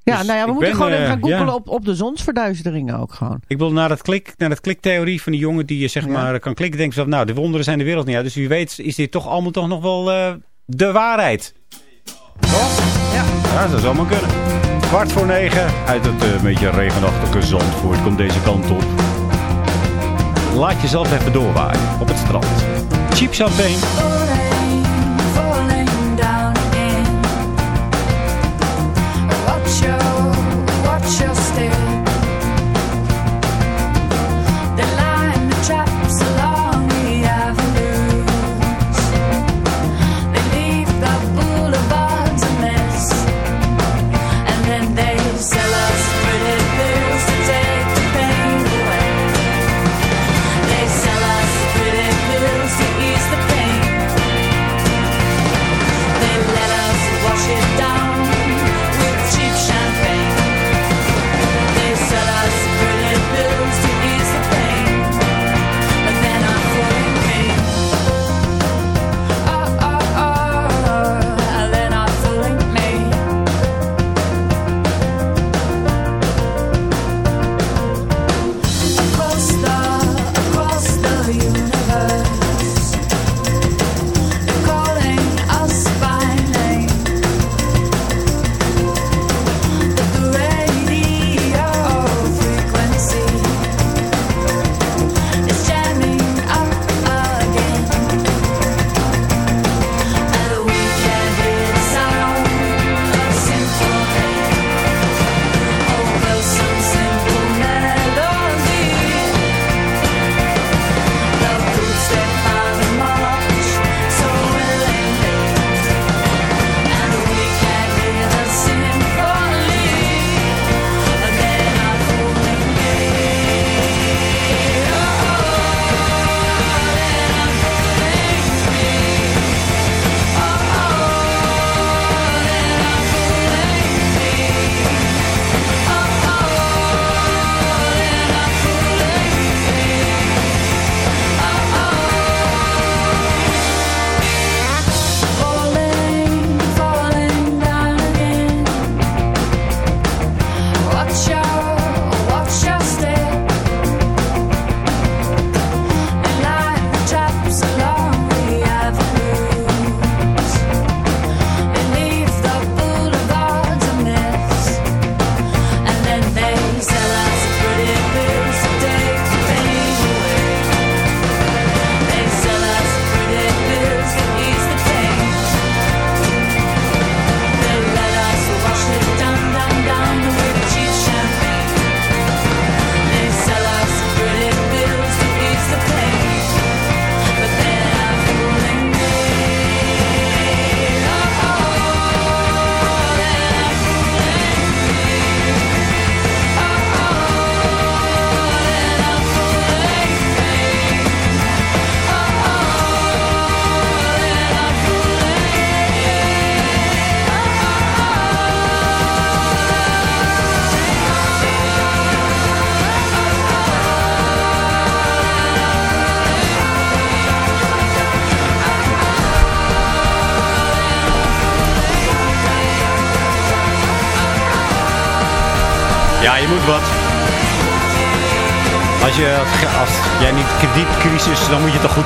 Ja, Dus nou ja, we moeten ben, gewoon even eh, gaan googelen ja. op, op de zonsverduisteringen ook gewoon. Ik wil naar dat, klik, naar dat kliktheorie van die jongen die je zeg Ja. maar kan klikken. Denk van, nou, de wonderen zijn de wereld niet uit. Dus wie weet is dit toch allemaal toch nog wel eh, de waarheid. Toch? Ja, dat zou maar kunnen. Kwart voor negen uit het eh, beetje regenachtige Zandvoort komt deze kant op. Laat jezelf even doorwaaien op het strand. Cheap champagne.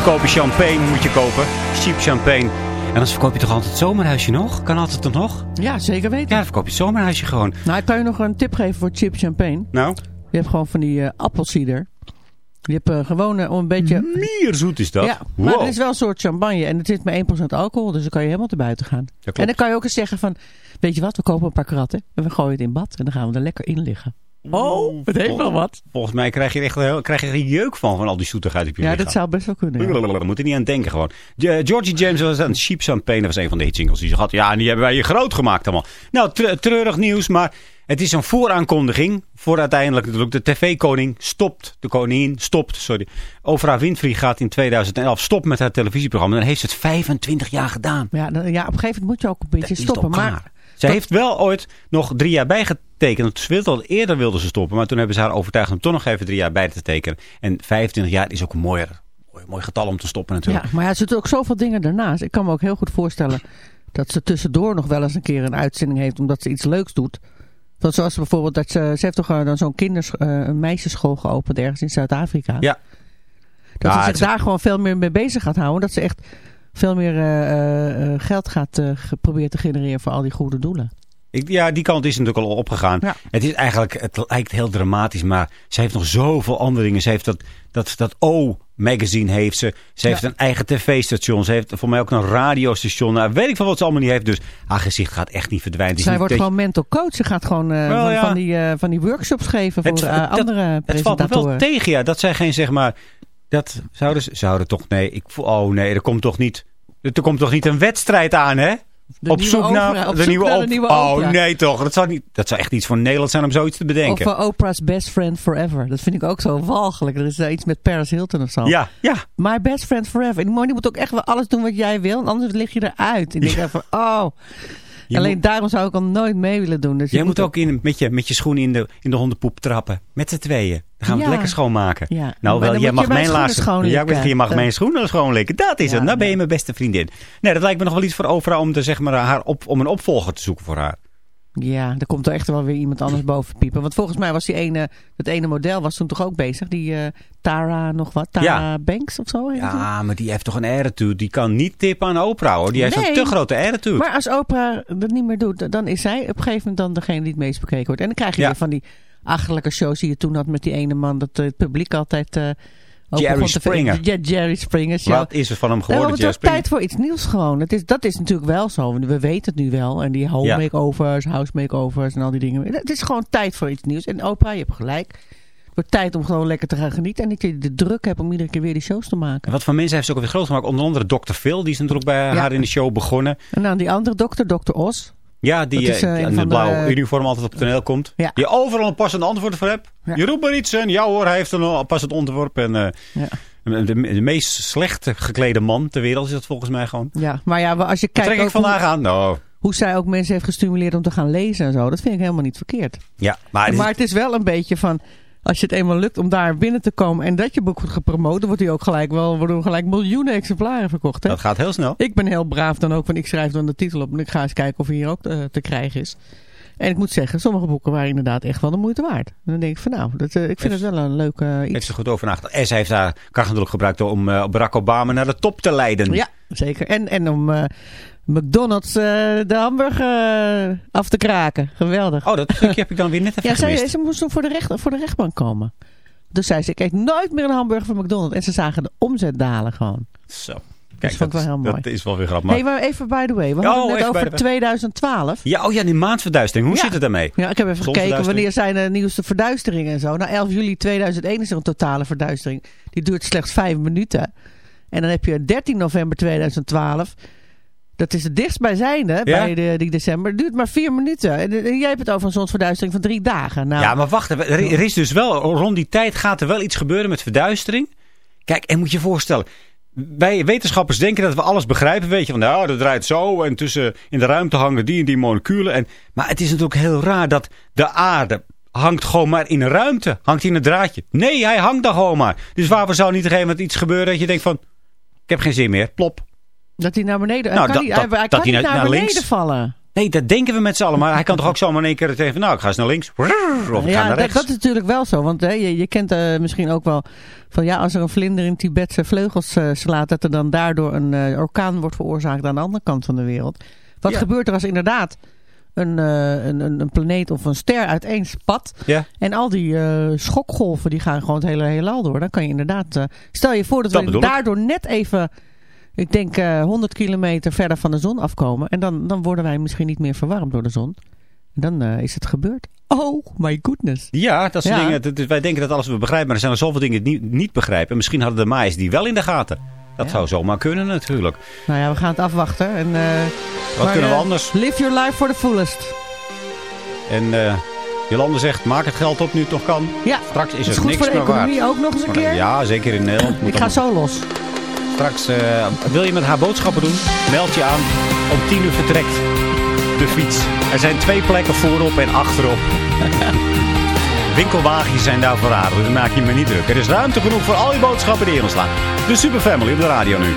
Goedkope champagne moet je kopen. Cheap champagne. En dan verkoop je toch altijd het zomerhuisje nog? Kan altijd toch nog? Ja, zeker weten. Ja, dan verkoop je het zomerhuisje gewoon. Nou, ik kan je nog een tip geven voor chip champagne. Nou? Je hebt gewoon van die eh appelsieder. Je hebt eh, gewoon eh, om een beetje... Mierzoet is dat? Ja, maar het is wel een soort champagne. En het zit maar 1% alcohol. Dus dan kan je helemaal te buiten gaan. klopt. En dan kan je ook eens zeggen van... Weet je wat, we kopen een paar kratten. En we gooien het in bad. En dan gaan we er lekker in liggen. Oh, het heeft wel wat. Volgens mij krijg je er echt krijg je er een jeuk van, van al die zoetigheid op je Ja, lichaam. dat zou best wel kunnen. ja. We moeten niet aan denken gewoon. Ge- Georgie James was een Cheap Champagne. Dat was een van de hitsingles die ze had. Ja, en die hebben wij hier groot gemaakt allemaal. Nou, tre- treurig nieuws, maar het is een vooraankondiging. Voor uiteindelijk natuurlijk de tv-koning stopt. De koningin stopt, sorry. Oprah Winfrey gaat in 2011 stoppen met haar televisieprogramma. Dan heeft ze het 25 jaar gedaan. Ja, ja, op een gegeven moment moet je ook een beetje Dat stoppen. Maar Ze heeft wel ooit nog drie jaar bijgetekend. Ze wilde al eerder wilde ze stoppen. Maar toen hebben ze haar overtuigd om toch nog even drie jaar bij te tekenen. En 25 jaar is ook een mooier, mooi, mooi getal om te stoppen natuurlijk. Ja, maar ja, er zitten ook zoveel dingen daarnaast. Ik kan me ook heel goed voorstellen dat ze tussendoor nog wel eens een keer een uitzending heeft omdat ze iets leuks doet. Want zoals bijvoorbeeld dat ze, ze heeft toch eh, dan zo'n kinders, eh, een meisjesschool geopend ergens in Zuid-Afrika. Ja. Dat Ja, ze zich daar gewoon veel meer mee bezig gaat houden. Dat ze echt veel meer eh, eh, eh, geld gaat eh, ge- proberen te genereren voor al die goede doelen. Ik, ja, die kant is natuurlijk al opgegaan. Ja. Het is eigenlijk, het lijkt heel dramatisch, maar ze heeft nog zoveel andere dingen. Ze heeft dat, dat, dat O-magazine heeft ze. Ze heeft Ja. een eigen tv-station. Ze heeft voor mij ook een radiostation. Nou, weet ik van wat ze allemaal niet heeft. Dus haar gezicht gaat echt niet verdwijnen. Zij niet wordt gewoon mental coach. Ze gaat gewoon eh, van, ja. van die, eh, van die workshops geven voor Het- eh, dat- andere Het valt me wel presentatoren. tegen, ja. Dat zij geen, zeg maar... Dat zouden ze... Zouden toch... Nee, ik voel... Oh nee, er komt toch niet... Er komt toch niet een wedstrijd aan, hè? De op zoek naar, op de, zoek nieuwe naar de Oh nee toch. Dat zou, niet, dat zou echt iets voor Nederland zijn om zoiets te bedenken. Of uh, Oprah's best friend forever. Dat vind ik ook zo walgelijk. Er is uh, iets met Paris Hilton of zo. ja, ja. My best friend forever. En die moet ook echt wel alles doen wat jij wil. Anders lig je eruit. En ik denk van, oh. Je Alleen moet- daarom zou ik al nooit mee willen doen. Dus je Jij moet ook in, met, je, met je schoenen in de, in de hondenpoep trappen. Met z'n tweeën. Dan gaan we Ja. het lekker schoonmaken. Ja. Nou, wel, jij mag je mijn laatste... Ja, je mag mijn schoenen schoonlikken. Dat is Ja, het. Nou ben je mijn beste vriendin. Nee, dat lijkt me nog wel iets voor Oprah om, te, zeg maar, haar op, om een opvolger te zoeken voor haar. Ja, er komt er echt wel weer iemand anders boven piepen. Want volgens mij was die ene, dat ene model was toen toch ook bezig. Die eh, Tara nog wat, Tara Ja. Banks of zo. Ja, maar die heeft toch een attitude. Die kan niet tippen aan Oprah hoor. Die heeft een te grote attitude. Maar als Oprah dat niet meer doet, dan is zij op een gegeven moment dan degene die het meest bekeken wordt. En dan krijg je Ja. weer van die achterlijke shows die je toen had met die ene man. Dat eh, het publiek altijd... eh, ook Jerry. Springer. Ja, Jerry Springer show. Wat is er van hem Nou, geworden, het Jerry wordt Springer? tijd voor iets nieuws gewoon. Het is, dat is natuurlijk wel zo. We weten het nu wel. En die home Ja. makeovers, house makeovers en al die dingen. Het is gewoon tijd voor iets nieuws. En Oprah, je hebt gelijk. Het wordt tijd om gewoon lekker te gaan genieten. En dat je de druk hebt om iedere keer weer die shows te maken. En wat voor mensen heeft ze ook weer groot gemaakt? Onder andere Dr. Phil, die is natuurlijk bij Ja. haar in de show begonnen. En dan die andere dokter, dokter Os. Ja, die, Dat is, eh, eh, in de- blauwe uniform altijd op het toneel komt. Ja. Die overal een passend antwoord voor hebt. Ja. Je roept maar iets en ja hoor, hij heeft een passend antwoord. En eh, Ja. de, de meest slecht geklede man ter wereld is dat volgens mij gewoon. Ja, maar ja, als je kijkt trek ik vandaag hoe, aan? Nou, hoe zij ook mensen heeft gestimuleerd om te gaan lezen en zo. Dat vind ik helemaal niet verkeerd. ja, maar, het Maar het is wel een beetje van... Als je het eenmaal lukt om daar binnen te komen en dat je boek wordt gepromoot, dan wordt hij ook gelijk wel worden gelijk miljoenen exemplaren verkocht. Hè? dat gaat heel snel. Ik ben heel braaf dan ook, want ik schrijf dan de titel op en ik ga eens kijken of hij hier ook eh, te krijgen is. En ik moet zeggen, sommige boeken waren inderdaad echt wel de moeite waard. En dan denk ik van nou, dat, eh, ik vind het wel een leuk eh, Heeft iets. ze goed over nagedacht. En zij heeft haar kracht natuurlijk gebruikt om Barack Obama naar de top te leiden. Ja, zeker. En, en om McDonald's eh, de hamburger eh, af te kraken. Geweldig. Oh, dat stukje heb ik dan weer net <laughs> even ja, zij, gemist. ze moest toen voor de, recht, voor de rechtbank komen. Dus zei ze, ik eet nooit meer een hamburger van McDonald's. En ze zagen de omzet dalen gewoon. Zo. vond ik wel heel mooi. Dat is wel weer grappig. Hé, maar even by the way. We Oh, hadden het net over the way. 2012. Ja, oh ja, die maandverduistering. Hoe Ja. zit het daarmee? Ja, ik heb even gekeken wanneer zijn de nieuwste verduisteringen en zo. Nou, 11 juli 2001 is er een totale verduistering. Die duurt slechts 5 minuten. En dan heb je 13 november 2012. Dat is het dichtstbijzijnde Ja? bij de, die december. Het duurt maar 4 minuten. En, en jij hebt het over een zonsverduistering van 3 dagen. Nou, Ja, maar wacht. Er er is dus wel, rond die tijd gaat er wel iets gebeuren met verduistering. Kijk, en moet je je voorstellen. Wij wetenschappers denken dat we alles begrijpen. Weet je, van nou, dat draait zo. En tussen in de ruimte hangen die en die moleculen. En, maar het is natuurlijk heel raar dat de aarde hangt gewoon maar in een ruimte. Hangt in een draadje. Nee, hij hangt daar gewoon maar. Dus waarvoor zou niet op een gegeven moment iets gebeuren dat je denkt van... Ik heb geen zin meer. Plop. Dat hij naar beneden, Nou, hij kan dat- niet, dat- hij, hij dat kan hij niet naar- naar, naar beneden links- vallen. Nee, dat denken we met z'n allen. Maar hij kan toch ook zomaar in één keer tegen... Nou, ik ga eens naar links. Of ik ga naar dat, rechts. dat is natuurlijk wel zo. Want hè, je, je kent eh, misschien ook wel van ja, als er een vlinder in Tibet zijn vleugels eh, slaat, dat er dan daardoor een eh, orkaan wordt veroorzaakt aan de andere kant van de wereld. Wat Ja. gebeurt er als inderdaad een, een, een, planeet of een ster uiteenspat Ja. en al die schokgolven die gaan gewoon het hele heelal door. Dan kan je inderdaad, stel je voor dat, Dat we ik. daardoor net even, ik denk eh 100 kilometer verder van de zon afkomen en dan, dan worden wij misschien niet meer verwarmd door de zon. En dan eh, is het gebeurd. Oh my goodness. Ja, dat soort Ja. dingen. Dat wij denken dat alles we begrijpen, maar er zijn er zoveel dingen die niet, niet begrijpen. En misschien hadden de Maai's die wel in de gaten. Dat Ja. zou zomaar kunnen natuurlijk. Nou ja, we gaan het afwachten. En, eh, Wat maar, kunnen we eh, anders? Live your life for the fullest. En eh Jolande zegt, maak het geld op nu het nog kan. Ja, Straks is dat is het goed niks voor de meer waard. economie ook nog eens een keer. Ja, zeker in Nederland. Moet Ik ga dan- zo los. Straks, eh, wil je met haar boodschappen doen? Meld je aan. Om 10 uur vertrekt de fiets. Er zijn twee plekken voorop en achterop. <laughs> Winkelwagentjes zijn daar voor dus maak je me niet druk. Er is ruimte genoeg voor al je boodschappen die je inslaan. De Superfamily op de radio nu.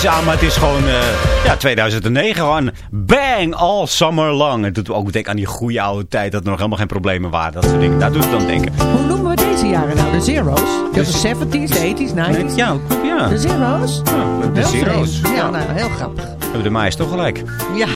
De 70's aan, maar het is gewoon eh, ja, 2009 gewoon bang all summer long. Het doet ook denken aan die goede oude tijd dat er nog helemaal geen problemen waren. Dat soort dingen. Daar doet het dan denken. Hoe noemen we deze jaren nou? De zeros? De 70s, de 80s, 90s? Ja, ja. De zeros? de Heel zeros. Ja, nou, heel grappig. Hebben de Maaiers toch gelijk. Ja.